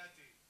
30